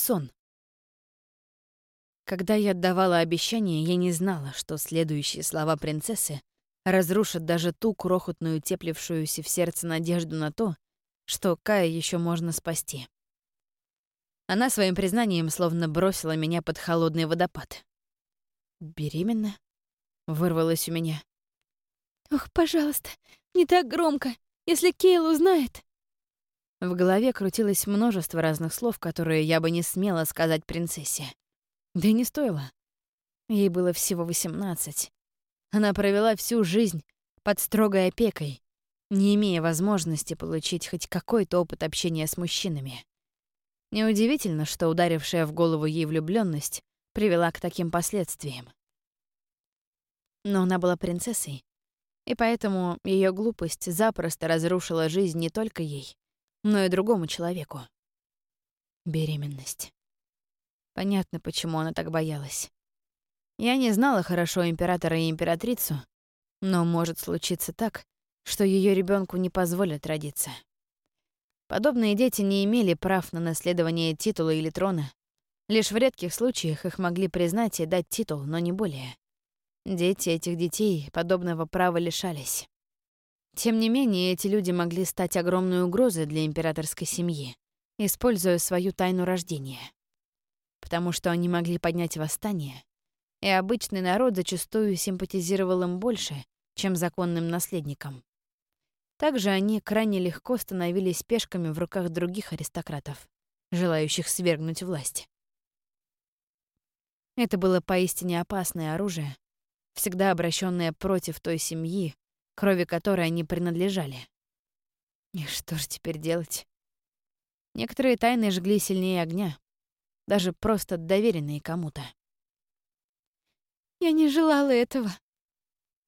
сон. Когда я отдавала обещание, я не знала, что следующие слова принцессы разрушат даже ту крохотную теплившуюся в сердце надежду на то, что Кая еще можно спасти. Она своим признанием словно бросила меня под холодный водопад. «Беременна?» — вырвалось у меня. «Ох, пожалуйста, не так громко, если Кейл узнает». В голове крутилось множество разных слов, которые я бы не смела сказать принцессе. Да и не стоило. Ей было всего восемнадцать. Она провела всю жизнь под строгой опекой, не имея возможности получить хоть какой-то опыт общения с мужчинами. Неудивительно, что ударившая в голову ей влюбленность привела к таким последствиям. Но она была принцессой, и поэтому ее глупость запросто разрушила жизнь не только ей, но и другому человеку. Беременность. Понятно, почему она так боялась. Я не знала хорошо императора и императрицу, но может случиться так, что ее ребенку не позволят родиться. Подобные дети не имели прав на наследование титула или трона. Лишь в редких случаях их могли признать и дать титул, но не более. Дети этих детей подобного права лишались. Тем не менее, эти люди могли стать огромной угрозой для императорской семьи, используя свою тайну рождения. Потому что они могли поднять восстание, и обычный народ зачастую симпатизировал им больше, чем законным наследникам. Также они крайне легко становились пешками в руках других аристократов, желающих свергнуть власть. Это было поистине опасное оружие, всегда обращенное против той семьи, крови которой они принадлежали. И что же теперь делать? Некоторые тайны жгли сильнее огня, даже просто доверенные кому-то. «Я не желала этого»,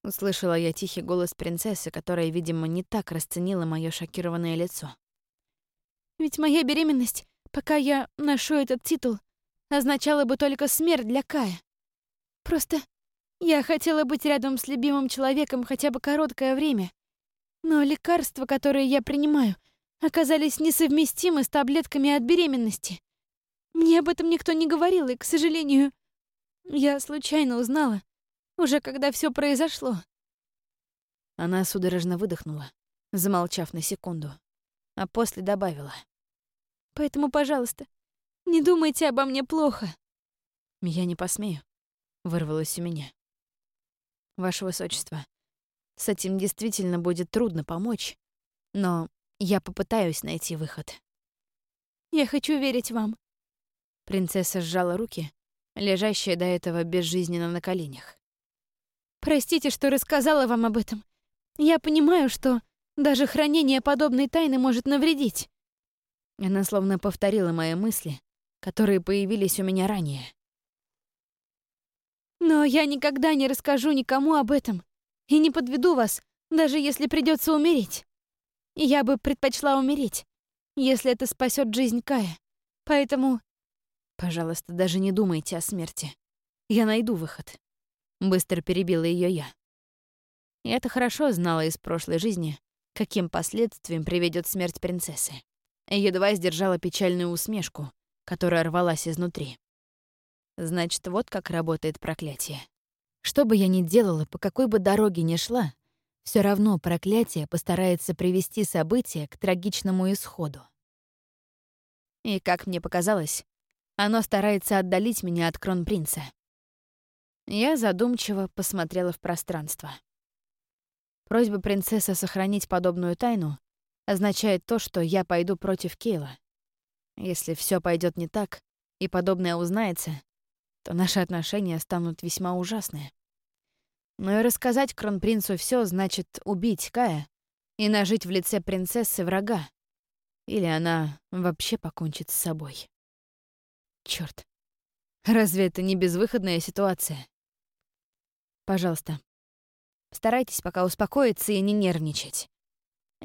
Услышала я тихий голос принцессы, которая, видимо, не так расценила мое шокированное лицо. «Ведь моя беременность, пока я ношу этот титул, означала бы только смерть для Кая. Просто я хотела быть рядом с любимым человеком хотя бы короткое время, но лекарства, которые я принимаю, оказались несовместимы с таблетками от беременности. Мне об этом никто не говорил, и, к сожалению, я случайно узнала, уже когда все произошло. Она судорожно выдохнула, замолчав на секунду, а после добавила. «Поэтому, пожалуйста, не думайте обо мне плохо». «Я не посмею», — вырвалось у меня. «Ваше Высочество, с этим действительно будет трудно помочь, но я попытаюсь найти выход». «Я хочу верить вам». Принцесса сжала руки, лежащие до этого безжизненно на коленях. Простите, что рассказала вам об этом. Я понимаю, что даже хранение подобной тайны может навредить». Она словно повторила мои мысли, которые появились у меня ранее. «Но я никогда не расскажу никому об этом и не подведу вас, даже если придется умереть. Я бы предпочла умереть, если это спасет жизнь Кая. Поэтому, пожалуйста, даже не думайте о смерти. Я найду выход. Быстро перебила ее я. Я это хорошо знала из прошлой жизни, каким последствиям приведет смерть принцессы. Едва сдержала печальную усмешку, которая рвалась изнутри. Значит, вот как работает проклятие. Что бы я ни делала, по какой бы дороге ни шла, все равно проклятие постарается привести события к трагичному исходу. И, как мне показалось, оно старается отдалить меня от кронпринца. Я задумчиво посмотрела в пространство. Просьба принцессы сохранить подобную тайну означает то, что я пойду против Кейла. Если все пойдет не так, и подобное узнается, то наши отношения станут весьма ужасные. Но и рассказать кронпринцу все значит убить Кая и нажить в лице принцессы врага. Или она вообще покончит с собой. Черт, разве это не безвыходная ситуация? Пожалуйста, старайтесь пока успокоиться и не нервничать.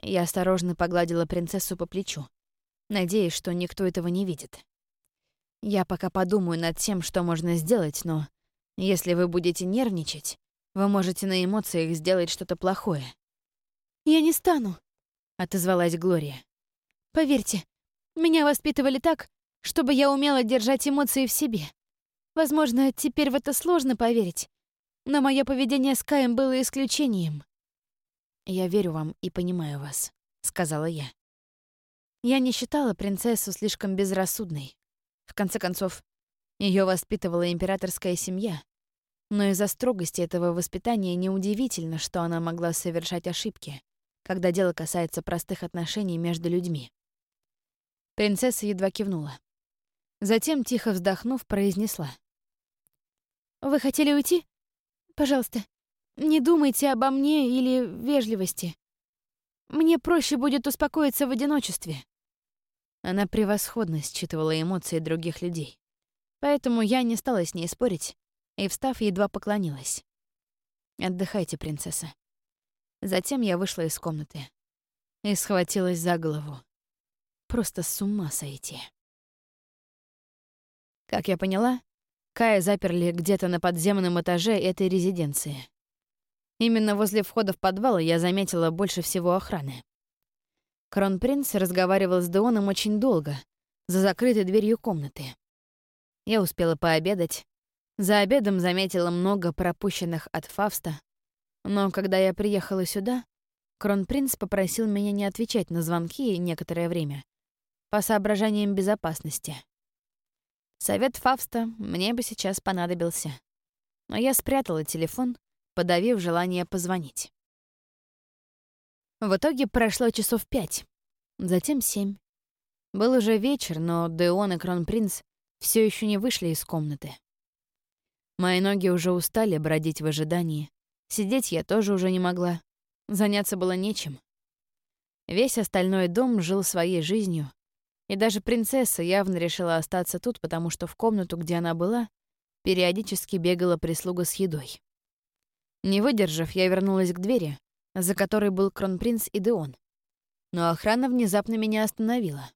Я осторожно погладила принцессу по плечу, надеясь, что никто этого не видит. Я пока подумаю над тем, что можно сделать, но если вы будете нервничать, вы можете на эмоциях сделать что-то плохое. «Я не стану», — отозвалась Глория. «Поверьте, меня воспитывали так, чтобы я умела держать эмоции в себе. Возможно, теперь в это сложно поверить, но мое поведение с Каем было исключением. «Я верю вам и понимаю вас», — сказала я. Я не считала принцессу слишком безрассудной. В конце концов, ее воспитывала императорская семья, но из-за строгости этого воспитания неудивительно, что она могла совершать ошибки, когда дело касается простых отношений между людьми. Принцесса едва кивнула. Затем, тихо вздохнув, произнесла. «Вы хотели уйти? Пожалуйста, не думайте обо мне или вежливости. Мне проще будет успокоиться в одиночестве». Она превосходно считывала эмоции других людей. Поэтому я не стала с ней спорить и, встав, едва поклонилась. «Отдыхайте, принцесса». Затем я вышла из комнаты и схватилась за голову. Просто с ума сойти. Как я поняла, Кая заперли где-то на подземном этаже этой резиденции. Именно возле входа в подвал я заметила больше всего охраны. Кронпринц разговаривал с Деоном очень долго, за закрытой дверью комнаты. Я успела пообедать. За обедом заметила много пропущенных от Фавста, но когда я приехала сюда, Кронпринц попросил меня не отвечать на звонки некоторое время, по соображениям безопасности. Совет Фавста мне бы сейчас понадобился. Но я спрятала телефон, подавив желание позвонить. В итоге прошло часов пять, затем семь. Был уже вечер, но Деон и Кронпринц все еще не вышли из комнаты. Мои ноги уже устали бродить в ожидании, Сидеть я тоже уже не могла. Заняться было нечем. Весь остальной дом жил своей жизнью, и даже принцесса явно решила остаться тут, потому что в комнату, где она была, периодически бегала прислуга с едой. Не выдержав, я вернулась к двери, за которой был кронпринц и Деон. Но охрана внезапно меня остановила.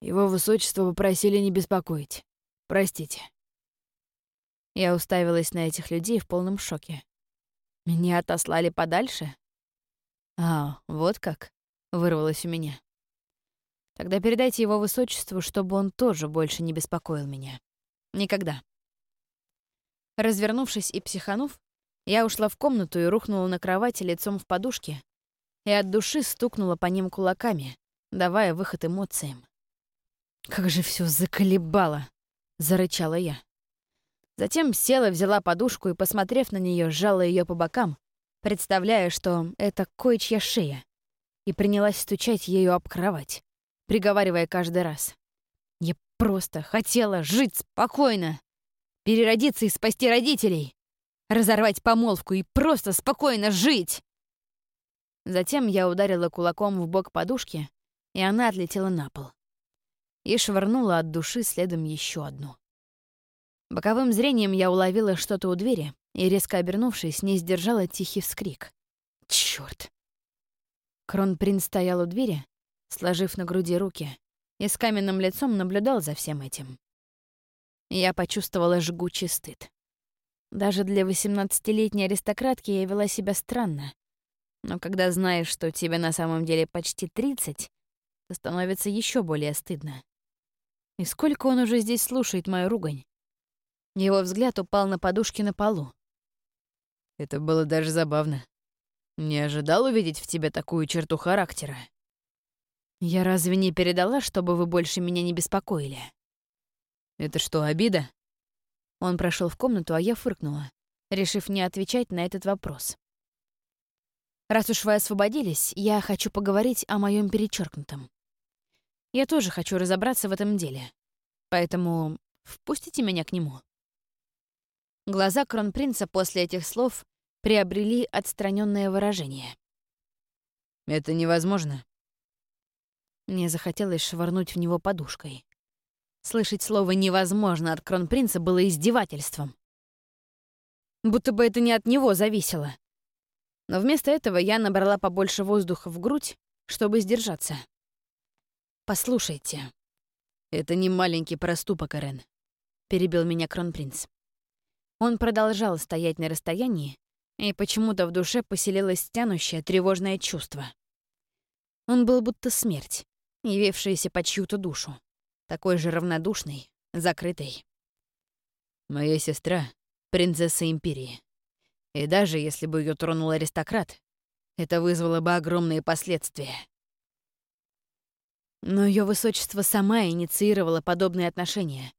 Его высочество попросили не беспокоить. Простите. Я уставилась на этих людей в полном шоке. Меня отослали подальше? А, вот как, вырвалось у меня. Тогда передайте его высочеству, чтобы он тоже больше не беспокоил меня. Никогда. Развернувшись и психанув, я ушла в комнату и рухнула на кровати лицом в подушке и от души стукнула по ним кулаками, давая выход эмоциям. «Как же все заколебало!» — зарычала я. Затем села, взяла подушку и, посмотрев на нее, сжала ее по бокам, представляя, что это кое-чья шея, и принялась стучать ею об кровать, приговаривая каждый раз. «Я просто хотела жить спокойно, переродиться и спасти родителей, разорвать помолвку и просто спокойно жить!» Затем я ударила кулаком в бок подушки, и она отлетела на пол. И швырнула от души следом еще одну. Боковым зрением я уловила что-то у двери и, резко обернувшись, не сдержала тихий вскрик. Чёрт! Кронпринц стоял у двери, сложив на груди руки, и с каменным лицом наблюдал за всем этим. Я почувствовала жгучий стыд. Даже для восемнадцатилетней аристократки я вела себя странно. Но когда знаешь, что тебе на самом деле почти тридцать, то становится еще более стыдно. И сколько он уже здесь слушает мою ругань? Его взгляд упал на подушки на полу. Это было даже забавно. Не ожидал увидеть в тебе такую черту характера. Я разве не передала, чтобы вы больше меня не беспокоили? Это что, обида? Он прошел в комнату, а я фыркнула, решив не отвечать на этот вопрос. Раз уж вы освободились, я хочу поговорить о моем перечеркнутом. Я тоже хочу разобраться в этом деле. Поэтому впустите меня к нему. Глаза кронпринца после этих слов приобрели отстраненное выражение. «Это невозможно». Мне захотелось швырнуть в него подушкой. Слышать слово «невозможно» от кронпринца было издевательством. Будто бы это не от него зависело. Но вместо этого я набрала побольше воздуха в грудь, чтобы сдержаться. «Послушайте, это не маленький проступок, Эрен», — перебил меня кронпринц. Он продолжал стоять на расстоянии, и почему-то в душе поселилось тянущее, тревожное чувство. Он был будто смерть, явившаяся по чью-то душу. Такой же равнодушный, закрытый. Моя сестра — принцесса Империи. И даже если бы ее тронул аристократ, это вызвало бы огромные последствия. Но ее высочество сама инициировала подобные отношения.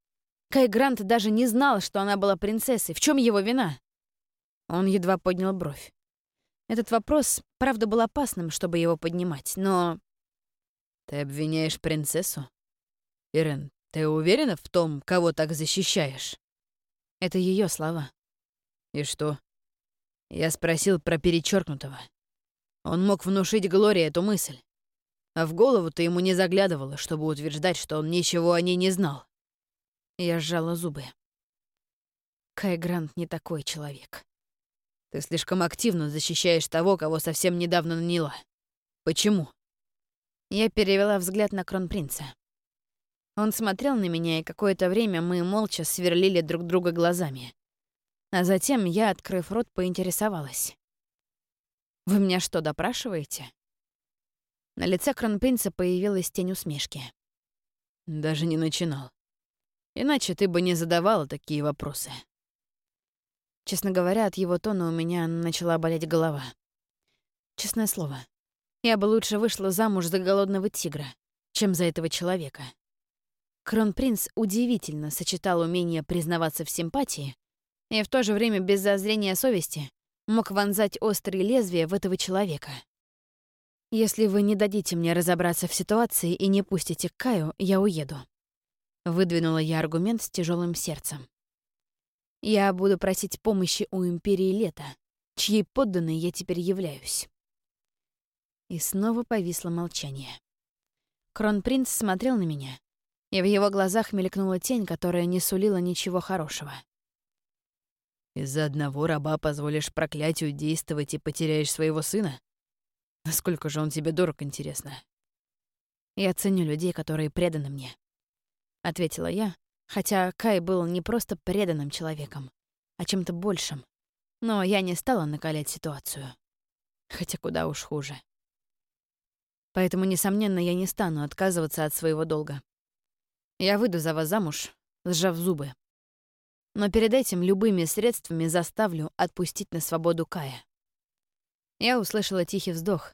Кай Грант даже не знал, что она была принцессой. В чем его вина? Он едва поднял бровь. Этот вопрос, правда, был опасным, чтобы его поднимать, но... Ты обвиняешь принцессу? Ирен, ты уверена в том, кого так защищаешь? Это ее слова. И что? Я спросил про перечеркнутого. Он мог внушить Глории эту мысль. А в голову-то ему не заглядывало, чтобы утверждать, что он ничего о ней не знал. Я сжала зубы. Кай Грант не такой человек. Ты слишком активно защищаешь того, кого совсем недавно наняла. Почему? Я перевела взгляд на кронпринца. Он смотрел на меня, и какое-то время мы молча сверлили друг друга глазами. А затем я, открыв рот, поинтересовалась. «Вы меня что, допрашиваете?» На лице кронпринца появилась тень усмешки. «Даже не начинал. Иначе ты бы не задавала такие вопросы. Честно говоря, от его тона у меня начала болеть голова. Честное слово, я бы лучше вышла замуж за голодного тигра, чем за этого человека. Кронпринц удивительно сочетал умение признаваться в симпатии и в то же время без зазрения совести мог вонзать острые лезвия в этого человека. «Если вы не дадите мне разобраться в ситуации и не пустите к Каю, я уеду», Выдвинула я аргумент с тяжелым сердцем. Я буду просить помощи у Империи Лета, чьей подданной я теперь являюсь. И снова повисло молчание. Кронпринц смотрел на меня, и в его глазах мелькнула тень, которая не сулила ничего хорошего. «Из-за одного раба позволишь проклятию действовать и потеряешь своего сына? Насколько же он тебе дорог, интересно?» Я ценю людей, которые преданы мне. — ответила я, хотя Кай был не просто преданным человеком, а чем-то большим. Но я не стала накалять ситуацию. Хотя куда уж хуже. Поэтому, несомненно, я не стану отказываться от своего долга. Я выйду за вас замуж, сжав зубы. Но перед этим любыми средствами заставлю отпустить на свободу Кая. Я услышала тихий вздох,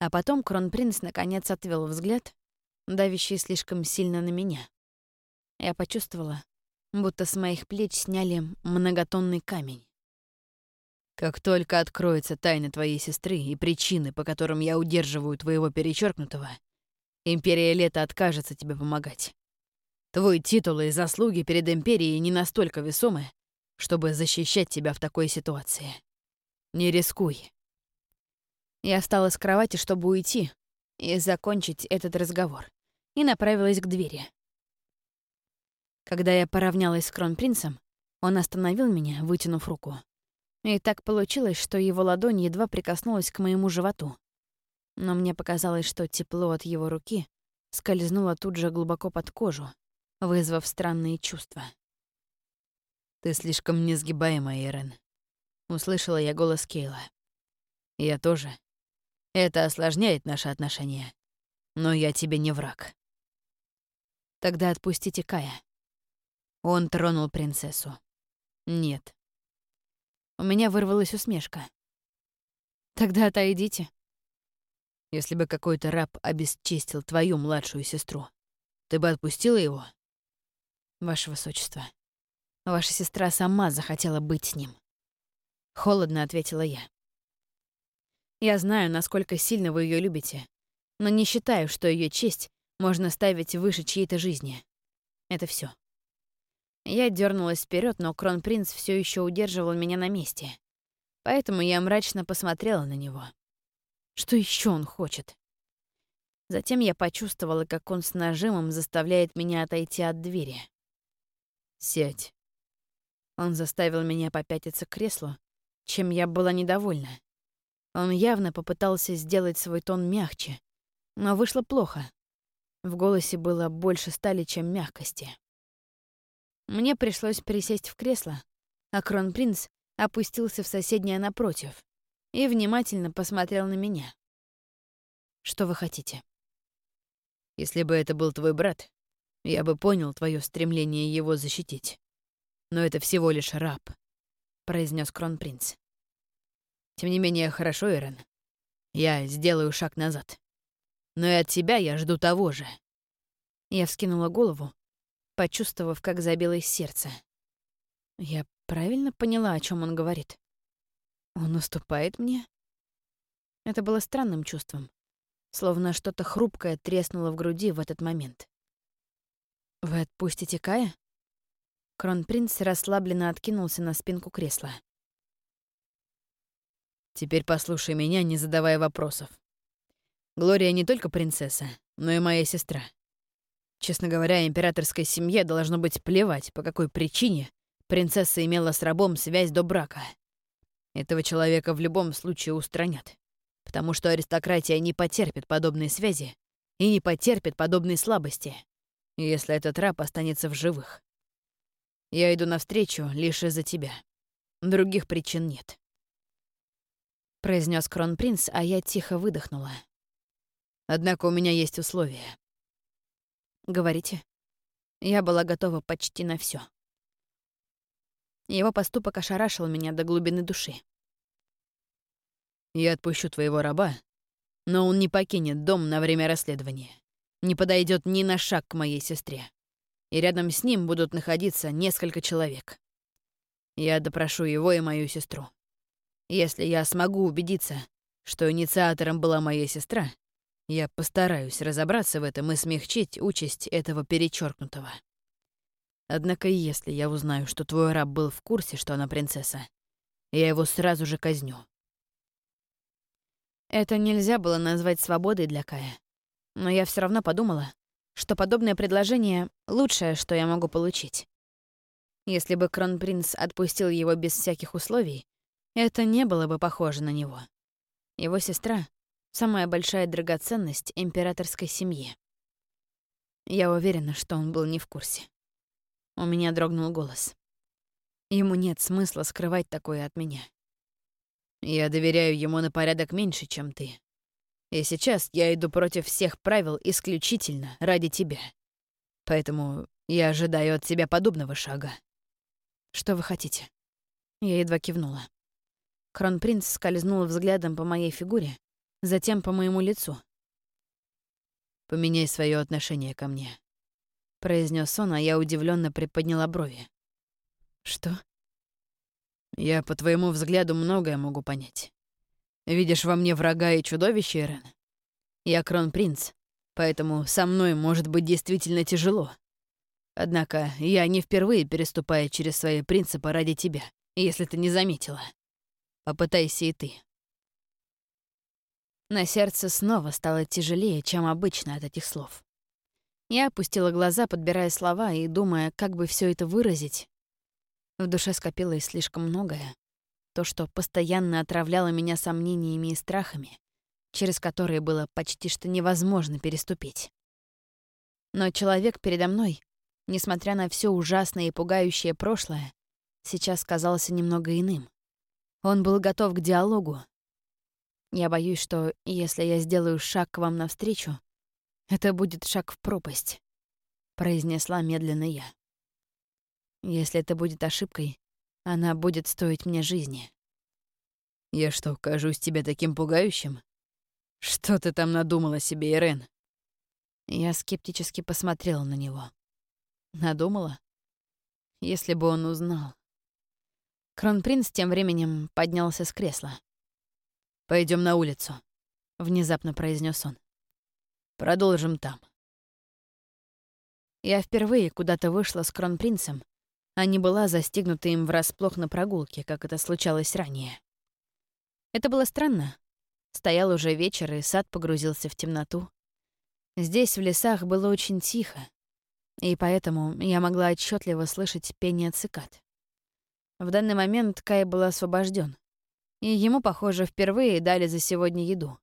а потом кронпринц наконец отвел взгляд, давящий слишком сильно на меня. Я почувствовала, будто с моих плеч сняли многотонный камень. Как только откроется тайна твоей сестры и причины, по которым я удерживаю твоего перечеркнутого, Империя Лета откажется тебе помогать. Твой титул и заслуги перед Империей не настолько весомы, чтобы защищать тебя в такой ситуации. Не рискуй. Я встала с кровати, чтобы уйти и закончить этот разговор, и направилась к двери. Когда я поравнялась с кронпринцем, он остановил меня, вытянув руку. И так получилось, что его ладонь едва прикоснулась к моему животу. Но мне показалось, что тепло от его руки скользнуло тут же глубоко под кожу, вызвав странные чувства. «Ты слишком несгибаемая, Эрен», — услышала я голос Кейла. «Я тоже. Это осложняет наши отношения. Но я тебе не враг». «Тогда отпустите Кая», он тронул принцессу. Нет. У меня вырвалась усмешка. Тогда отойдите. Если бы какой-то раб обесчестил твою младшую сестру, ты бы отпустила его? Ваше Высочество, ваша сестра сама захотела быть с ним. Холодно ответила я. Я знаю, насколько сильно вы ее любите, но не считаю, что ее честь можно ставить выше чьей-то жизни. Это все. Я дернулась вперед, но кронпринц все еще удерживал меня на месте. Поэтому я мрачно посмотрела на него. Что еще он хочет? Затем я почувствовала, как он с нажимом заставляет меня отойти от двери. «Сядь». Он заставил меня попятиться к креслу, чем я была недовольна. Он явно попытался сделать свой тон мягче, но вышло плохо. В голосе было больше стали, чем мягкости. Мне пришлось присесть в кресло, а кронпринц опустился в соседнее напротив и внимательно посмотрел на меня. «Что вы хотите?» «Если бы это был твой брат, Я бы понял твое стремление его защитить. Но это всего лишь раб, произнес кронпринц. Тем не менее, хорошо, Ирен. Я сделаю шаг назад. Но и от тебя я жду того же. Я вскинула голову, почувствовав, как забилось сердце. Я правильно поняла, о чем он говорит? Он уступает мне? Это было странным чувством, словно что-то хрупкое треснуло в груди в этот момент. «Вы отпустите Кая?» Кронпринц расслабленно откинулся на спинку кресла. «Теперь послушай меня, не задавая вопросов. Глория не только принцесса, но и моя сестра. Честно говоря, императорской семье должно быть плевать, по какой причине принцесса имела с рабом связь до брака. Этого человека в любом случае устранят, потому что аристократия не потерпит подобной связи и не потерпит подобной слабости, если этот раб останется в живых. Я иду навстречу лишь из-за тебя. Других причин нет. Произнес кронпринц, а я тихо выдохнула. Однако у меня есть условия. Говорите. Я была готова почти на все. Его поступок ошарашил меня до глубины души. «Я отпущу твоего раба, но он не покинет дом на время расследования, не подойдет ни на шаг к моей сестре, и рядом с ним будут находиться несколько человек. Я допрошу его и мою сестру. Если я смогу убедиться, что инициатором была моя сестра, я постараюсь разобраться в этом и смягчить участь этого перечеркнутого. Однако если я узнаю, что твой раб был в курсе, что она принцесса, я его сразу же казню. Это нельзя было назвать свободой для Кая. Но я все равно подумала, что подобное предложение — лучшее, что я могу получить. Если бы кронпринц отпустил его без всяких условий, это не было бы похоже на него. Его сестра самая большая драгоценность императорской семьи. Я уверена, что он был не в курсе. У меня дрогнул голос. Ему нет смысла скрывать такое от меня. Я доверяю ему на порядок меньше, чем ты. И сейчас я иду против всех правил исключительно ради тебя. Поэтому я ожидаю от тебя подобного шага. Что вы хотите? Я едва кивнула. Кронпринц скользнул взглядом по моей фигуре, затем по моему лицу. «Поменяй свое отношение ко мне», — произнес он, а я удивленно приподняла брови. «Что?» «Я по твоему взгляду многое могу понять. Видишь во мне врага и чудовище, Эрен? Я кронпринц, поэтому со мной может быть действительно тяжело. Однако я не впервые переступаю через свои принципы ради тебя, если ты не заметила. Попытайся и ты. На сердце снова стало тяжелее, чем обычно от этих слов. Я опустила глаза, подбирая слова и думая, как бы все это выразить. В душе скопилось слишком многое. То, что постоянно отравляло меня сомнениями и страхами, через которые было почти что невозможно переступить. Но человек передо мной, несмотря на все ужасное и пугающее прошлое, сейчас казался немного иным. Он был готов к диалогу, я боюсь, что если я сделаю шаг к вам навстречу, это будет шаг в пропасть», — произнесла медленно я. «Если это будет ошибкой, она будет стоить мне жизни». «Я что, кажусь тебе таким пугающим? Что ты там надумала себе, Ирен?» Я скептически посмотрела на него. Надумала? Если бы он узнал. Кронпринц тем временем поднялся с кресла. Пойдем на улицу», — внезапно произнес он. «Продолжим там». Я впервые куда-то вышла с кронпринцем, а не была застигнута им врасплох на прогулке, как это случалось ранее. Это было странно. Стоял уже вечер, и сад погрузился в темноту. Здесь, в лесах, было очень тихо, и поэтому я могла отчетливо слышать пение цикад. В данный момент Кай был освобожден, и ему, похоже, впервые дали за сегодня еду,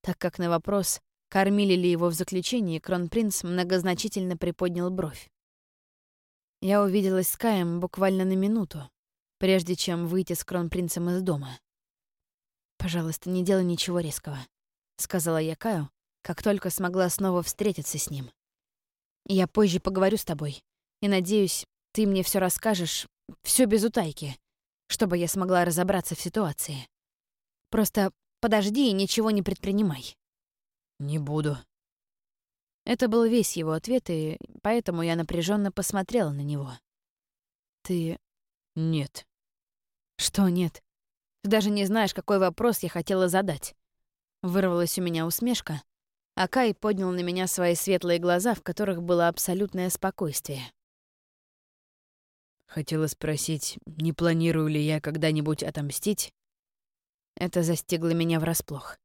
так как на вопрос, кормили ли его в заключении, кронпринц многозначительно приподнял бровь. Я увиделась с Каем буквально на минуту, прежде чем выйти с кронпринцем из дома. «Пожалуйста, не делай ничего резкого», — сказала я Каю, как только смогла снова встретиться с ним. Я позже поговорю с тобой. И надеюсь, ты мне все расскажешь, все без утайки, чтобы я смогла разобраться в ситуации. Просто подожди и ничего не предпринимай. Не буду. Это был весь его ответ, и поэтому я напряженно посмотрела на него. Ты... Нет. Что нет? Ты даже не знаешь, какой вопрос я хотела задать. Вырвалась у меня усмешка, а Кай поднял на меня свои светлые глаза, в которых было абсолютное спокойствие. Хотела спросить, не планирую ли я когда-нибудь отомстить? Это застигло меня врасплох.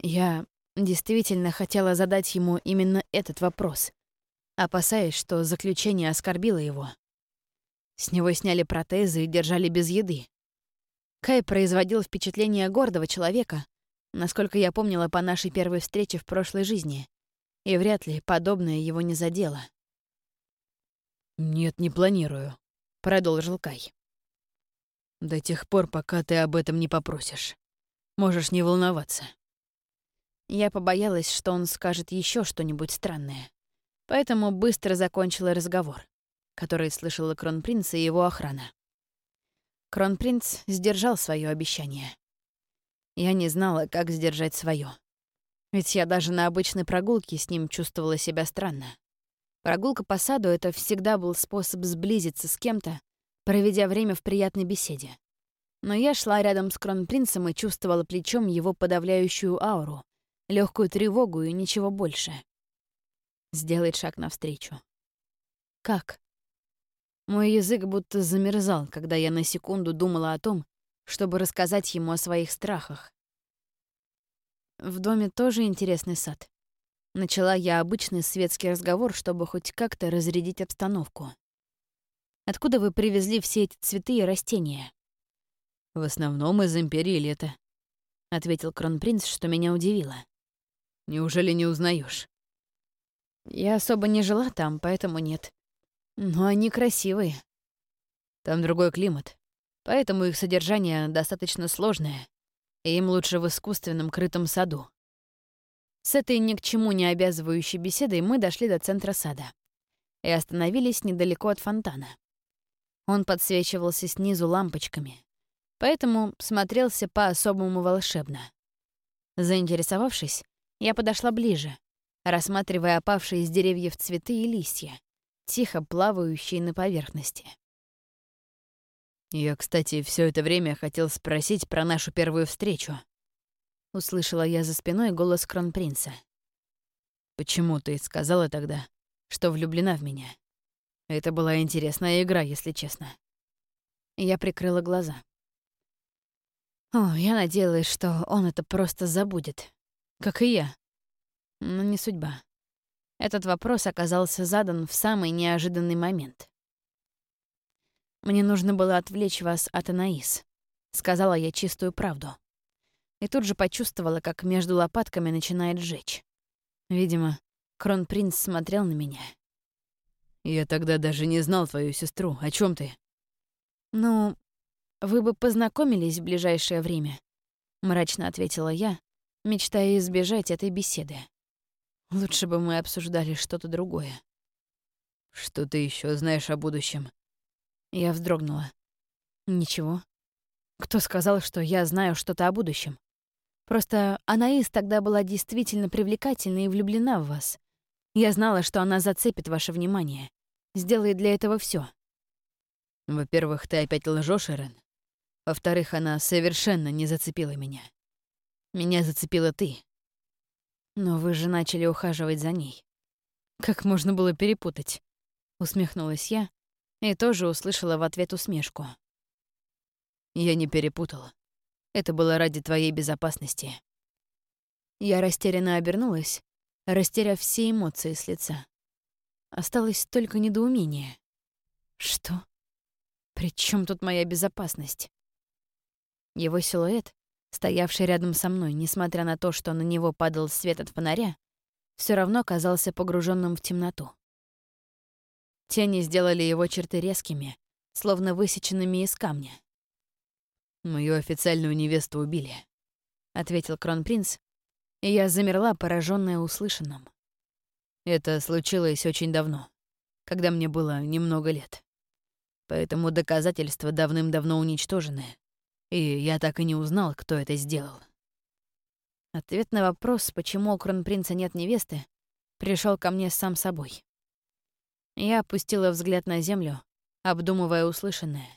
Я действительно хотела задать ему именно этот вопрос, опасаясь, что заключение оскорбило его. С него сняли протезы и держали без еды. Кай производил впечатление гордого человека, насколько я помнила по нашей первой встрече в прошлой жизни, и вряд ли подобное его не задело. «Нет, не планирую», — продолжил Кай. «До тех пор, пока ты об этом не попросишь. Можешь не волноваться». Я побоялась, что он скажет еще что-нибудь странное, поэтому быстро закончила разговор, который слышала Кронпринц и его охрана. Кронпринц сдержал свое обещание. Я не знала, как сдержать свое. Ведь я даже на обычной прогулке с ним чувствовала себя странно. Прогулка по саду — это всегда был способ сблизиться с кем-то, проведя время в приятной беседе. Но я шла рядом с кронпринцем и чувствовала плечом его подавляющую ауру, легкую тревогу и ничего больше. Сделать шаг навстречу. Как? Мой язык будто замерзал, когда я на секунду думала о том, чтобы рассказать ему о своих страхах. В доме тоже интересный сад. Начала я обычный светский разговор, чтобы хоть как-то разрядить обстановку. Откуда вы привезли все эти цветы и растения? В основном из Империи Лета, — ответил Кронпринц, что меня удивило. Неужели не узнаешь? Я особо не жила там, поэтому нет. Но они красивые. Там другой климат, поэтому их содержание достаточно сложное, и им лучше в искусственном крытом саду. С этой ни к чему не обязывающей беседой мы дошли до центра сада и остановились недалеко от фонтана. Он подсвечивался снизу лампочками, поэтому смотрелся по-особому волшебно. Заинтересовавшись, я подошла ближе, рассматривая опавшие из деревьев цветы и листья, тихо плавающие на поверхности. «Я, кстати, все это время хотел спросить про нашу первую встречу», услышала я за спиной голос кронпринца. «Почему ты сказала тогда, что влюблена в меня? Это была интересная игра, если честно». Я прикрыла глаза. О, я надеялась, что он это просто забудет. Как и я. Но не судьба. Этот вопрос оказался задан в самый неожиданный момент. «Мне нужно было отвлечь вас от Анаис», — сказала я чистую правду и тут же почувствовала, как между лопатками начинает жечь. Видимо, кронпринц смотрел на меня. «Я тогда даже не знал твою сестру. О чем ты?» «Ну, вы бы познакомились в ближайшее время», — мрачно ответила я, мечтая избежать этой беседы. Лучше бы мы обсуждали что-то другое. «Что ты еще знаешь о будущем?» Я вздрогнула. «Ничего. Кто сказал, что я знаю что-то о будущем? Просто Анаис тогда была действительно привлекательна и влюблена в вас. Я знала, что она зацепит ваше внимание. Сделает для этого все. Во-первых, ты опять лжешь, Эрен. Во-вторых, она совершенно не зацепила меня. Меня зацепила ты. Но вы же начали ухаживать за ней. Как можно было перепутать? Усмехнулась я и тоже услышала в ответ усмешку. Я не перепутала. Это было ради твоей безопасности». Я растерянно обернулась, растеряв все эмоции с лица. Осталось только недоумение. Что? При чем тут моя безопасность? Его силуэт, стоявший рядом со мной, несмотря на то, что на него падал свет от фонаря, все равно казался погруженным в темноту. Тени сделали его черты резкими, словно высеченными из камня. «Мою официальную невесту убили», — ответил кронпринц, и я замерла, пораженная услышанным. Это случилось очень давно, когда мне было немного лет. Поэтому доказательства давным-давно уничтожены, и я так и не узнал, кто это сделал. Ответ на вопрос, почему у кронпринца нет невесты, пришел ко мне сам собой. Я опустила взгляд на землю, обдумывая услышанное.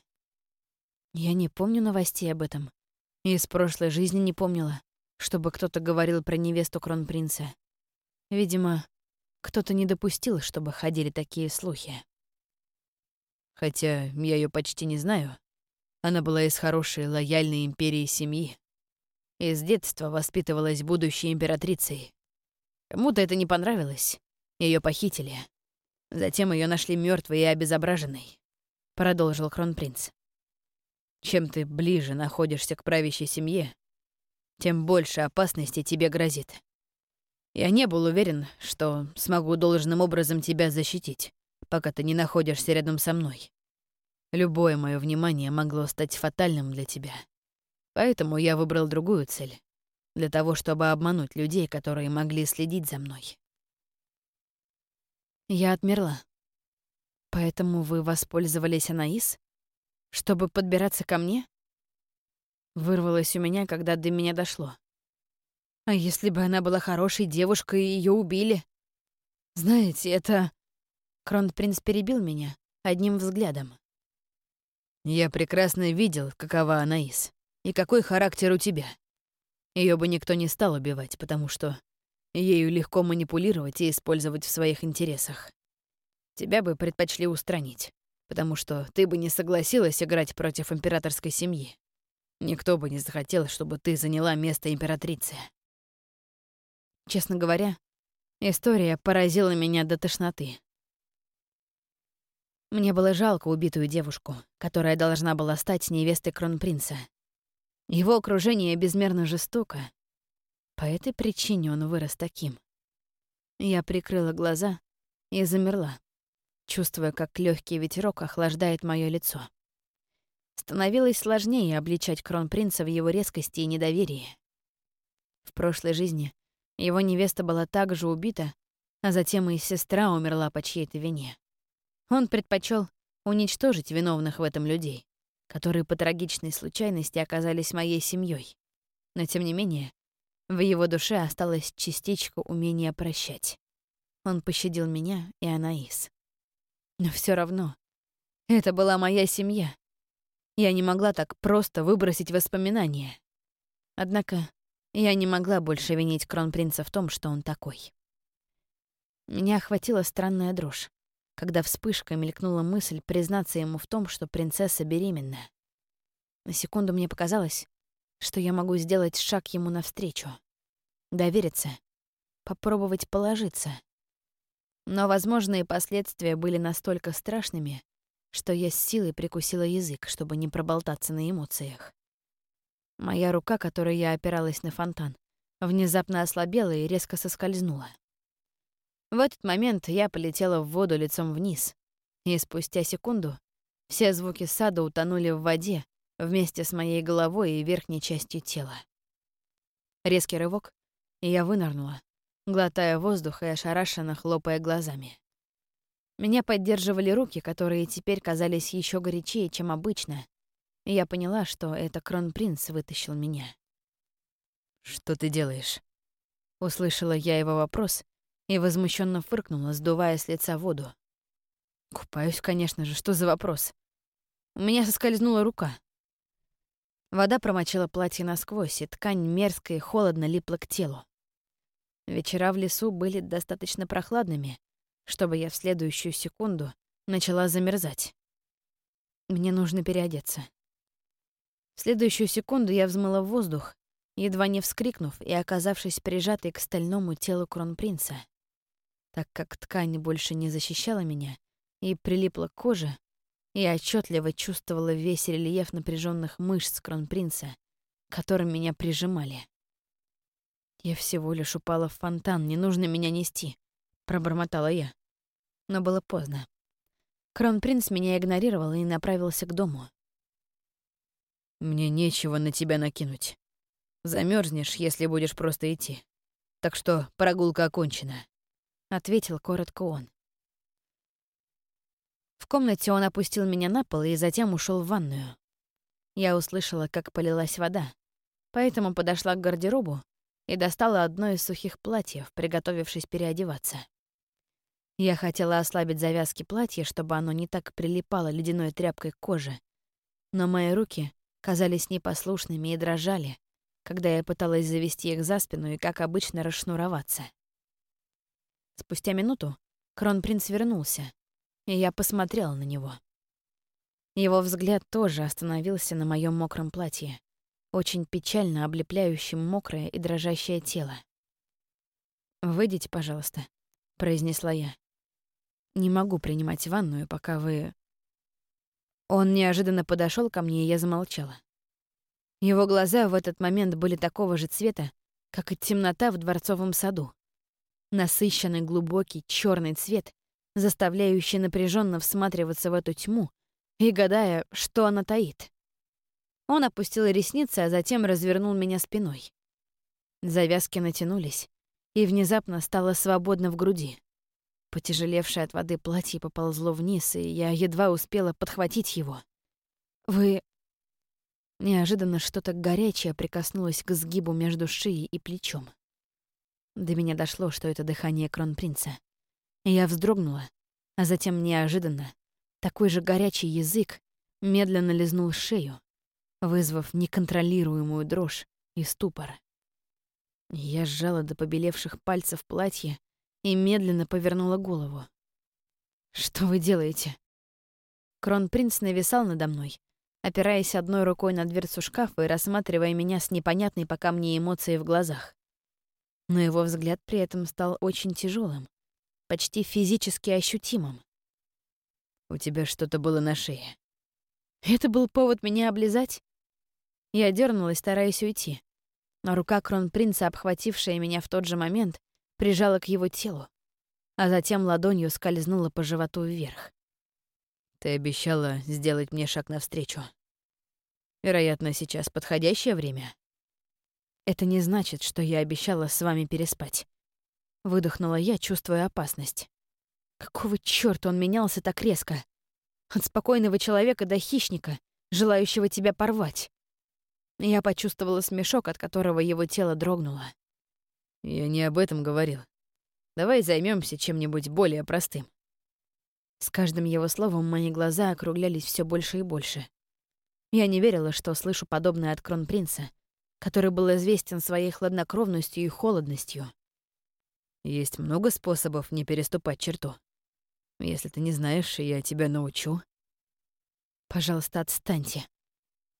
Я не помню новостей об этом. И из прошлой жизни не помнила, чтобы кто-то говорил про невесту кронпринца. Видимо, кто-то не допустил, чтобы ходили такие слухи. Хотя я ее почти не знаю. Она была из хорошей, лояльной империи семьи. И с детства воспитывалась будущей императрицей. Кому-то это не понравилось. Ее похитили. Затем ее нашли мертвой и обезображенной. Продолжил кронпринц. Чем ты ближе находишься к правящей семье, тем больше опасности тебе грозит. Я не был уверен, что смогу должным образом тебя защитить, пока ты не находишься рядом со мной. Любое мое внимание могло стать фатальным для тебя. Поэтому я выбрал другую цель. Для того, чтобы обмануть людей, которые могли следить за мной. Я отмерла. Поэтому вы воспользовались Анаис? Чтобы подбираться ко мне? Вырвалось у меня, когда до меня дошло. А если бы она была хорошей девушкой, и ее убили? Знаете, это... Кронпринц перебил меня одним взглядом. Я прекрасно видел, какова Анаис и какой характер у тебя. Ее бы никто не стал убивать, потому что ею легко манипулировать и использовать в своих интересах. Тебя бы предпочли устранить, потому что ты бы не согласилась играть против императорской семьи. Никто бы не захотел, чтобы ты заняла место императрицы. Честно говоря, история поразила меня до тошноты. Мне было жалко убитую девушку, которая должна была стать невестой кронпринца. Его окружение безмерно жестоко. По этой причине он вырос таким. Я прикрыла глаза и замерла, чувствуя, как легкий ветерок охлаждает мое лицо. Становилось сложнее обличать кронпринца в его резкости и недоверии. В прошлой жизни его невеста была также убита, а затем и сестра умерла по чьей-то вине. Он предпочел уничтожить виновных в этом людей, которые по трагичной случайности оказались моей семьей. Но тем не менее, в его душе осталась частичка умения прощать. Он пощадил меня и Анаис. Но все равно, это была моя семья. Я не могла так просто выбросить воспоминания. Однако я не могла больше винить кронпринца в том, что он такой. Меня охватила странная дрожь когда вспышкой мелькнула мысль признаться ему в том, что принцесса беременна. На секунду мне показалось, что я могу сделать шаг ему навстречу. Довериться, попробовать положиться. Но возможные последствия были настолько страшными, что я с силой прикусила язык, чтобы не проболтаться на эмоциях. Моя рука, которой я опиралась на фонтан, внезапно ослабела и резко соскользнула. В этот момент я полетела в воду лицом вниз, и спустя секунду все звуки сада утонули в воде вместе с моей головой и верхней частью тела. Резкий рывок, и я вынырнула, глотая воздух и ошарашенно хлопая глазами. Меня поддерживали руки, которые теперь казались еще горячее, чем обычно, и я поняла, что это кронпринц вытащил меня. «Что ты делаешь?» Услышала я его вопрос и возмущенно фыркнула, сдувая с лица воду. Купаюсь, конечно же, что за вопрос? У меня соскользнула рука. Вода промочила платье насквозь, и ткань мерзко и холодно липла к телу. Вечера в лесу были достаточно прохладными, чтобы я в следующую секунду начала замерзать. Мне нужно переодеться. В следующую секунду я взмыла в воздух, едва не вскрикнув и оказавшись прижатой к стальному телу кронпринца. Так как ткань больше не защищала меня и прилипла к коже, я отчетливо чувствовала весь рельеф напряженных мышц кронпринца, которым меня прижимали. «Я всего лишь упала в фонтан, не нужно меня нести», — пробормотала я. Но было поздно. Кронпринц меня игнорировал и направился к дому. «Мне нечего на тебя накинуть. Замерзнешь, если будешь просто идти. Так что прогулка окончена. — ответил коротко он. В комнате он опустил меня на пол и затем ушел в ванную. Я услышала, как полилась вода, поэтому подошла к гардеробу и достала одно из сухих платьев, приготовившись переодеваться. Я хотела ослабить завязки платья, чтобы оно не так прилипало ледяной тряпкой к коже, но мои руки казались непослушными и дрожали, когда я пыталась завести их за спину и, как обычно, расшнуроваться. Спустя минуту кронпринц вернулся, и я посмотрела на него. Его взгляд тоже остановился на моем мокром платье, очень печально облепляющем мокрое и дрожащее тело. «Выйдите, пожалуйста», — произнесла я. «Не могу принимать ванную, пока вы...» Он неожиданно подошел ко мне, и я замолчала. Его глаза в этот момент были такого же цвета, как и темнота в дворцовом саду. Насыщенный глубокий черный цвет, заставляющий напряженно всматриваться в эту тьму и гадая, что она таит. Он опустил ресницы, а затем развернул меня спиной. Завязки натянулись, и внезапно стало свободно в груди. Потяжелевшее от воды платье поползло вниз, и я едва успела подхватить его. «Вы...» Неожиданно что-то горячее прикоснулось к сгибу между шеей и плечом. До меня дошло, что это дыхание кронпринца. Я вздрогнула, а затем неожиданно такой же горячий язык медленно лизнул шею, вызвав неконтролируемую дрожь и ступор. Я сжала до побелевших пальцев платье и медленно повернула голову. «Что вы делаете?» Кронпринц нависал надо мной, опираясь одной рукой на дверцу шкафа и рассматривая меня с непонятной пока мне эмоцией в глазах. Но его взгляд при этом стал очень тяжелым, почти физически ощутимым. «У тебя что-то было на шее». Это был повод меня облизать? Я дернулась, стараясь уйти. Но рука кронпринца, обхватившая меня в тот же момент, прижала к его телу, а затем ладонью скользнула по животу вверх. «Ты обещала сделать мне шаг навстречу. Вероятно, сейчас подходящее время?» «Это не значит, что я обещала с вами переспать». Выдохнула я, чувствуя опасность. Какого чёрта он менялся так резко? От спокойного человека до хищника, желающего тебя порвать. Я почувствовала смешок, от которого его тело дрогнуло. Я не об этом говорил. Давай займемся чем-нибудь более простым. С каждым его словом мои глаза округлялись все больше и больше. Я не верила, что слышу подобное от кронпринца, который был известен своей хладнокровностью и холодностью. Есть много способов не переступать черту. Если ты не знаешь, я тебя научу. Пожалуйста, отстаньте.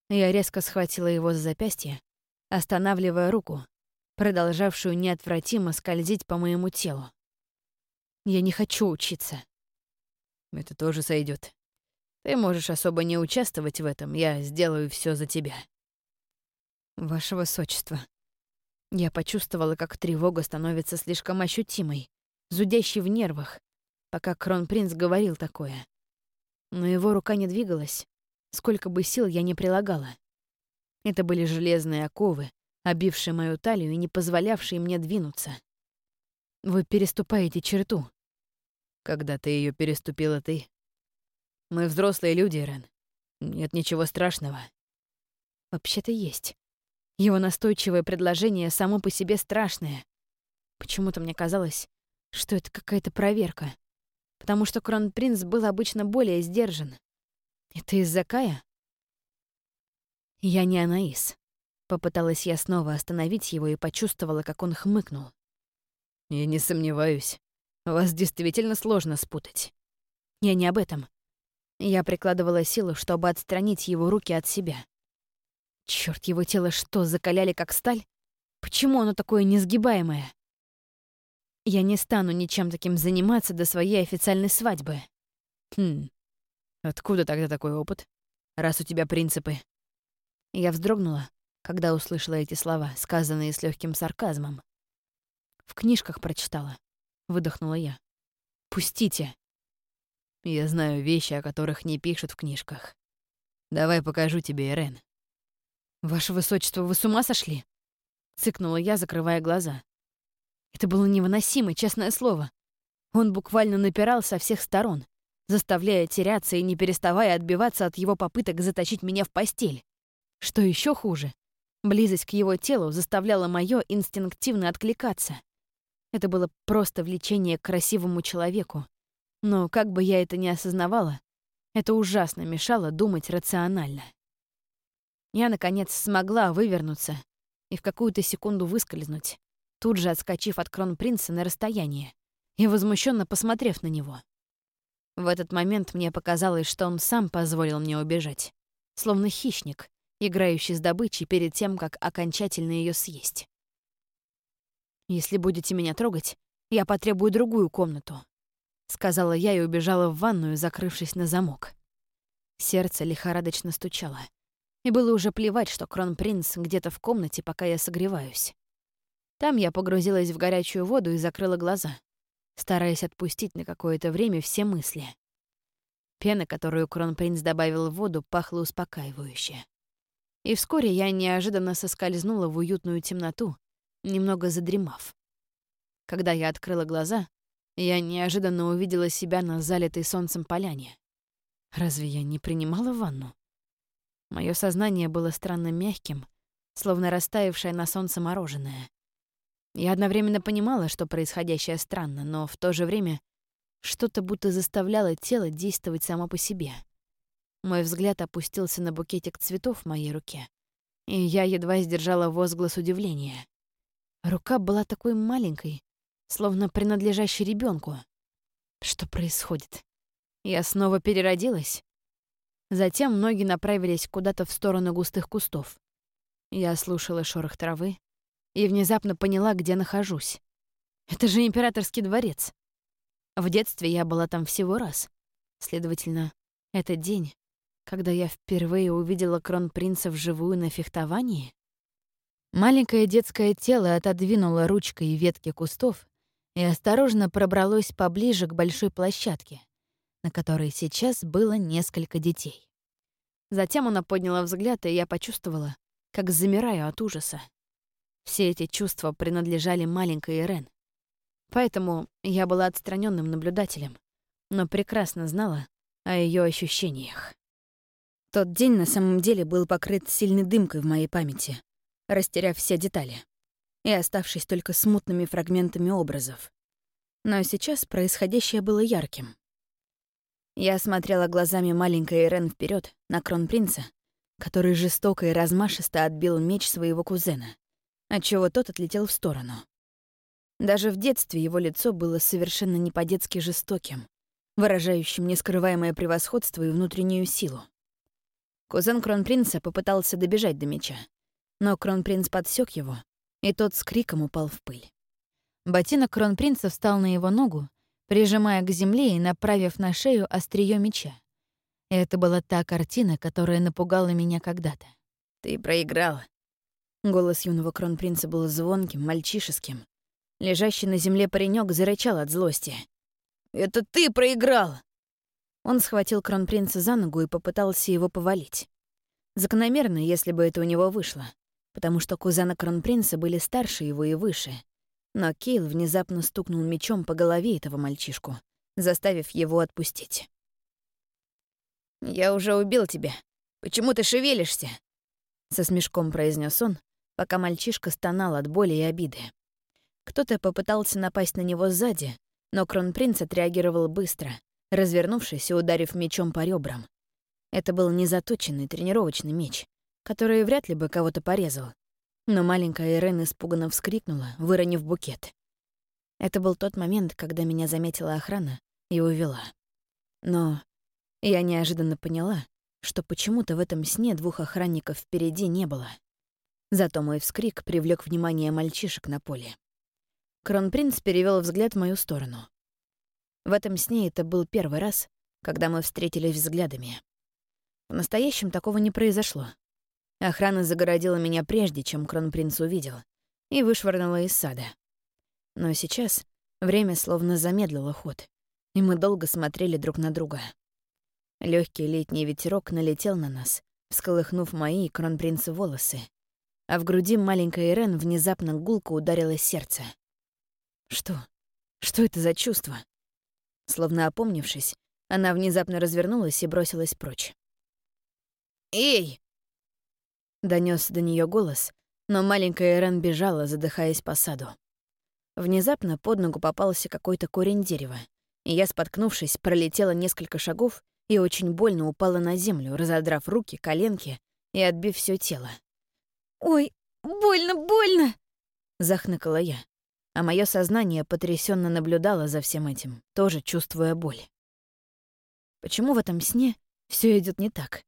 Я резко схватила его за запястье, останавливая руку, продолжавшую неотвратимо скользить по моему телу. Я не хочу учиться. Это тоже сойдет. Ты можешь особо не участвовать в этом, я сделаю все за тебя. Ваше Высочество. Я почувствовала, как тревога становится слишком ощутимой, зудящей в нервах, пока Кронпринц говорил такое. Но его рука не двигалась, сколько бы сил я не прилагала. Это были железные оковы, обивший мою талию и не позволявший мне двинуться. Вы переступаете черту. Когда ты ее переступила ты. Мы взрослые люди, Рен. Нет ничего страшного. Вообще-то есть. Его настойчивое предложение само по себе страшное. Почему-то мне казалось, что это какая-то проверка. Потому что Кронпринц был обычно более сдержан. Это из-за Кая? Я не Анаис. Попыталась я снова остановить его и почувствовала, как он хмыкнул. «Я не сомневаюсь. Вас действительно сложно спутать». Я не об этом. Я прикладывала силу, чтобы отстранить его руки от себя. Чёрт, его тело что, закаляли как сталь? Почему оно такое несгибаемое? Я не стану ничем таким заниматься до своей официальной свадьбы. Хм, откуда тогда такой опыт? Раз у тебя принципы. Я вздрогнула, когда услышала эти слова, сказанные с легким сарказмом. «В книжках прочитала», — выдохнула я. «Пустите!» «Я знаю вещи, о которых не пишут в книжках. Давай покажу тебе, Ирен». «Ваше высочество, вы с ума сошли?» — цыкнула я, закрывая глаза. Это было невыносимо, честное слово. Он буквально напирал со всех сторон, заставляя теряться и не переставая отбиваться от его попыток затащить меня в постель. Что еще хуже, близость к его телу заставляла мое инстинктивно откликаться. Это было просто влечение к красивому человеку. Но как бы я это ни осознавала, это ужасно мешало думать рационально. Я, наконец, смогла вывернуться и в какую-то секунду выскользнуть, тут же отскочив от кронпринца на расстояние и возмущенно посмотрев на него. В этот момент мне показалось, что он сам позволил мне убежать, словно хищник, играющий с добычей перед тем, как окончательно ее съесть. «Если будете меня трогать, я потребую другую комнату», — сказала я и убежала в ванную, закрывшись на замок. Сердце лихорадочно стучало. И было уже плевать, что кронпринц где-то в комнате, пока я согреваюсь. Там я погрузилась в горячую воду и закрыла глаза стараясь отпустить на какое-то время все мысли. Пена, которую кронпринц добавил в воду, пахла успокаивающе. И вскоре я неожиданно соскользнула в уютную темноту, немного задремав. Когда я открыла глаза, я неожиданно увидела себя на залитой солнцем поляне. Разве я не принимала ванну? Мое сознание было странно мягким, словно растаявшее на солнце мороженое. Я одновременно понимала, что происходящее странно, но в то же время что-то будто заставляло тело действовать само по себе. Мой взгляд опустился на букетик цветов в моей руке, и я едва сдержала возглас удивления. Рука была такой маленькой, словно принадлежащей ребенку. Что происходит? Я снова переродилась? Затем ноги направились куда-то в сторону густых кустов. Я слушала шорох травы, и внезапно поняла, где нахожусь. Это же императорский дворец. В детстве я была там всего раз. Следовательно, это день, когда я впервые увидела кронпринца вживую на фехтовании. Маленькое детское тело отодвинуло ручкой ветки кустов и осторожно пробралось поближе к большой площадке, на которой сейчас было несколько детей. Затем она подняла взгляд, и я почувствовала, как замираю от ужаса. Все эти чувства принадлежали маленькой Ирен. Поэтому я была отстраненным наблюдателем, но прекрасно знала о ее ощущениях. Тот день на самом деле был покрыт сильной дымкой в моей памяти, растеряв все детали и оставшись только смутными фрагментами образов. Но сейчас происходящее было ярким. Я смотрела глазами маленькой Ирен вперед на кронпринца, который жестоко и размашисто отбил меч своего кузена отчего тот отлетел в сторону. Даже в детстве его лицо было совершенно не по-детски жестоким, выражающим нескрываемое превосходство и внутреннюю силу. Кузен Кронпринца попытался добежать до меча, но Кронпринц подсек его, и тот с криком упал в пыль. Ботинок Кронпринца встал на его ногу, прижимая к земле и направив на шею острие меча. это была та картина, которая напугала меня когда-то. «Ты проиграл», Голос юного кронпринца был звонким, мальчишеским. Лежащий на земле паренек зарычал от злости. «Это ты проиграл!» Он схватил кронпринца за ногу и попытался его повалить. Закономерно, если бы это у него вышло, потому что кузена кронпринца были старше его и выше. Но Кейл внезапно стукнул мечом по голове этого мальчишку, заставив его отпустить. «Я уже убил тебя. Почему ты шевелишься?» Со смешком произнес он, пока мальчишка стонал от боли и обиды. Кто-то попытался напасть на него сзади, но кронпринц отреагировал быстро, развернувшись и ударив мечом по ребрам. Это был незаточенный тренировочный меч, который вряд ли бы кого-то порезал. Но маленькая Ирен испуганно вскрикнула, выронив букет. Это был тот момент, когда меня заметила охрана и увела. Но я неожиданно поняла, что почему-то в этом сне двух охранников впереди не было. Зато мой вскрик привлек внимание мальчишек на поле. Кронпринц перевел взгляд в мою сторону. В этом сне это был первый раз, когда мы встретились взглядами. В настоящем такого не произошло. Охрана загородила меня прежде, чем кронпринц увидел, и вышвырнула из сада. Но сейчас время словно замедлило ход, и мы долго смотрели друг на друга. Легкий летний ветерок налетел на нас, всколыхнув мои кронпринца волосы, а в груди маленькой Ирен внезапно гулко ударилось сердце. Что? Что это за чувство? Словно опомнившись, она внезапно развернулась и бросилась прочь. «Эй!» Донес до нее голос, но маленькая Эрен бежала, задыхаясь по саду. Внезапно под ногу попался какой-то корень дерева, и я, споткнувшись, пролетела несколько шагов и очень больно упала на землю, разодрав руки, коленки и отбив все тело. «Ой, больно, больно!» — захныкала я, а мое сознание потрясенно наблюдало за всем этим, тоже чувствуя боль. Почему в этом сне все идет не так?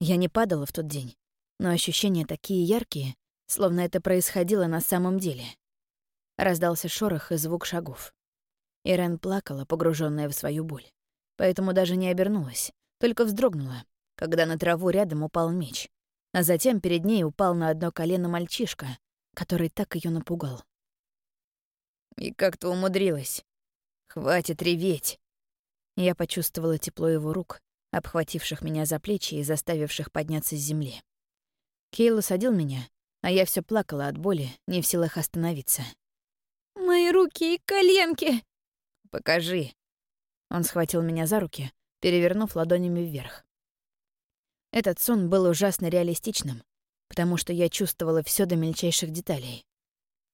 Я не падала в тот день, но ощущения такие яркие, словно это происходило на самом деле. Раздался шорох и звук шагов. Ирен плакала, погруженная в свою боль, поэтому даже не обернулась, только вздрогнула, когда на траву рядом упал меч, а затем перед ней упал на одно колено мальчишка, который так ее напугал. «И как ты умудрилась? Хватит реветь!» Я почувствовала тепло его рук, обхвативших меня за плечи и заставивших подняться с земли. Кейл усадил меня, а я все плакала от боли, не в силах остановиться. «Мои руки и коленки!» «Покажи!» Он схватил меня за руки, перевернув ладонями вверх. Этот сон был ужасно реалистичным, потому что я чувствовала все до мельчайших деталей.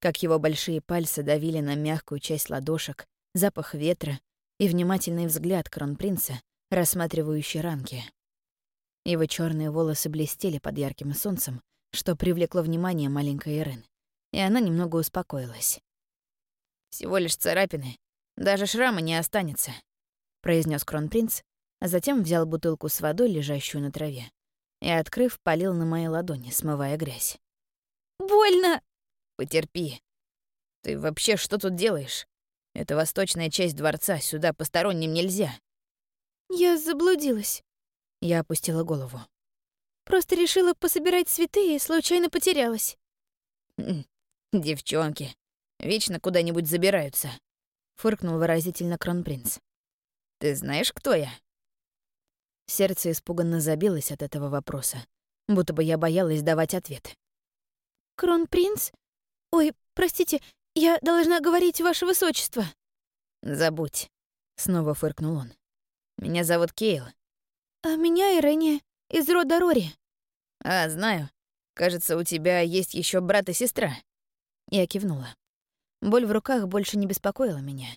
Как его большие пальцы давили на мягкую часть ладошек, запах ветра и внимательный взгляд кронпринца, рассматривающий ранки. Его черные волосы блестели под ярким солнцем, что привлекло внимание маленькой Ирен, и она немного успокоилась. «Всего лишь царапины, даже шрама не останется», — произнес кронпринц, а затем взял бутылку с водой, лежащую на траве, и, открыв, полил на мои ладони, смывая грязь. «Больно!» «Потерпи. Ты вообще что тут делаешь? Это восточная часть дворца, сюда посторонним нельзя». «Я заблудилась». Я опустила голову. «Просто решила пособирать цветы и случайно потерялась». «Девчонки, вечно куда-нибудь забираются», — фыркнул выразительно кронпринц. «Ты знаешь, кто я?» Сердце испуганно забилось от этого вопроса, будто бы я боялась давать ответ. «Кронпринц? Ой, простите, я должна говорить, ваше высочество». «Забудь», — снова фыркнул он. «Меня зовут Кейл». «А меня Ирэния, из рода Рори». «А, знаю. Кажется, у тебя есть еще брат и сестра». Я кивнула. Боль в руках больше не беспокоила меня,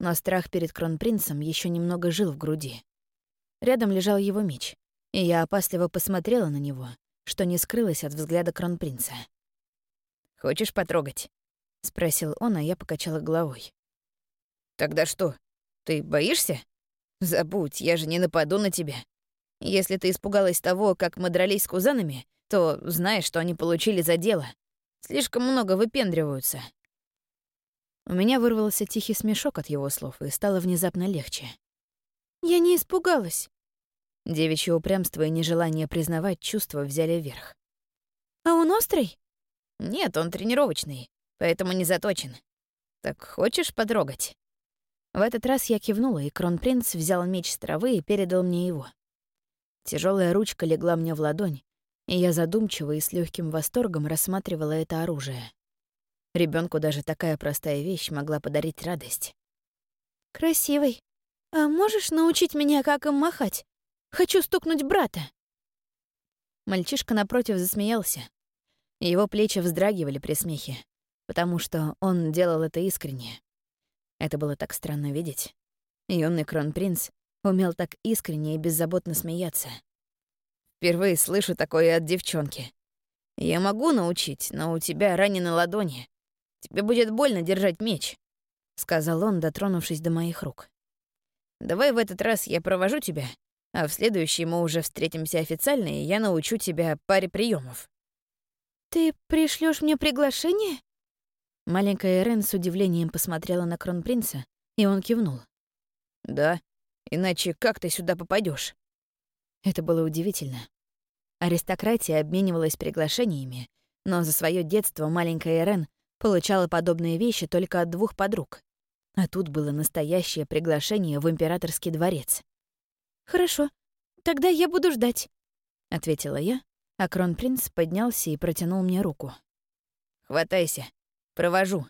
но страх перед кронпринцем еще немного жил в груди. Рядом лежал его меч, и я опасливо посмотрела на него, что не скрылось от взгляда кронпринца. «Хочешь потрогать?» — спросил он, а я покачала головой. «Тогда что, ты боишься? Забудь, я же не нападу на тебя. Если ты испугалась того, как мы дрались с кузанами, то знаешь, что они получили за дело. Слишком много выпендриваются». У меня вырвался тихий смешок от его слов, и стало внезапно легче. Я не испугалась. Девичье упрямство и нежелание признавать чувства взяли верх. А он острый? Нет, он тренировочный, поэтому не заточен. Так хочешь потрогать? В этот раз я кивнула, и кронпринц взял меч с травы и передал мне его. Тяжелая ручка легла мне в ладонь, и я задумчиво и с легким восторгом рассматривала это оружие. Ребенку даже такая простая вещь могла подарить радость. «Красивый», «А можешь научить меня, как им махать? Хочу стукнуть брата». Мальчишка напротив засмеялся. Его плечи вздрагивали при смехе, потому что он делал это искренне. Это было так странно видеть. Юный кронпринц умел так искренне и беззаботно смеяться. Впервые слышу такое от девчонки. Я могу научить, но у тебя ранены ладони. Тебе будет больно держать меч, — сказал он, дотронувшись до моих рук. Давай в этот раз я провожу тебя, а в следующий мы уже встретимся официально, и я научу тебя паре приемов. Ты пришлешь мне приглашение? Маленькая Эрен с удивлением посмотрела на кронпринца, и он кивнул. Да, иначе как ты сюда попадешь? Это было удивительно. Аристократия обменивалась приглашениями, но за свое детство маленькая Эрен получала подобные вещи только от двух подруг. А тут было настоящее приглашение в императорский дворец. «Хорошо, тогда я буду ждать», — ответила я, а кронпринц поднялся и протянул мне руку. «Хватайся, провожу.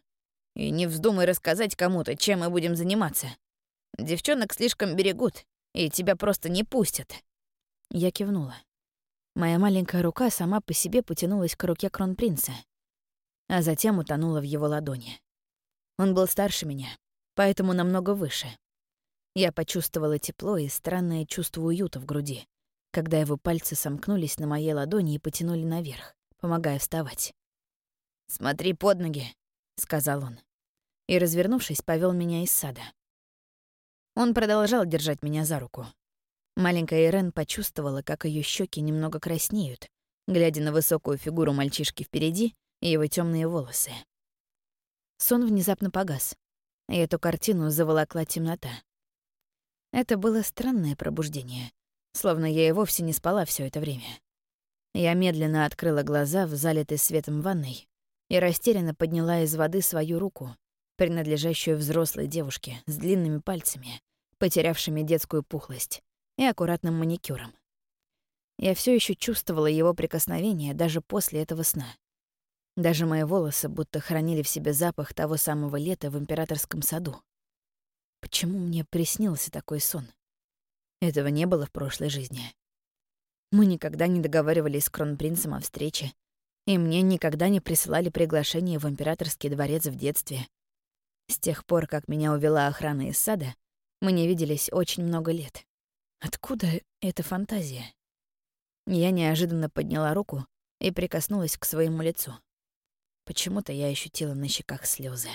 И не вздумай рассказать кому-то, чем мы будем заниматься. Девчонок слишком берегут, и тебя просто не пустят». Я кивнула. Моя маленькая рука сама по себе потянулась к руке кронпринца, а затем утонула в его ладони. Он был старше меня, поэтому намного выше. Я почувствовала тепло и странное чувство уюта в груди, когда его пальцы сомкнулись на моей ладони и потянули наверх, помогая вставать. «Смотри под ноги», — сказал он. И, развернувшись, повел меня из сада. Он продолжал держать меня за руку. Маленькая Ирен почувствовала, как ее щеки немного краснеют, глядя на высокую фигуру мальчишки впереди и его темные волосы. Сон внезапно погас, и эту картину заволокла темнота. Это было странное пробуждение, словно я и вовсе не спала все это время. Я медленно открыла глаза в залитой светом ванной и растерянно подняла из воды свою руку, принадлежащую взрослой девушке с длинными пальцами, потерявшими детскую пухлость, и аккуратным маникюром. Я все еще чувствовала его прикосновение даже после этого сна. Даже мои волосы будто хранили в себе запах того самого лета в императорском саду. Почему мне приснился такой сон? Этого не было в прошлой жизни. Мы никогда не договаривались с кронпринцем о встрече, и мне никогда не присылали приглашение в императорский дворец в детстве. С тех пор, как меня увела охрана из сада, мы не виделись очень много лет. Откуда эта фантазия? Я неожиданно подняла руку и прикоснулась к своему лицу. Почему-то я ощутила на щеках слезы.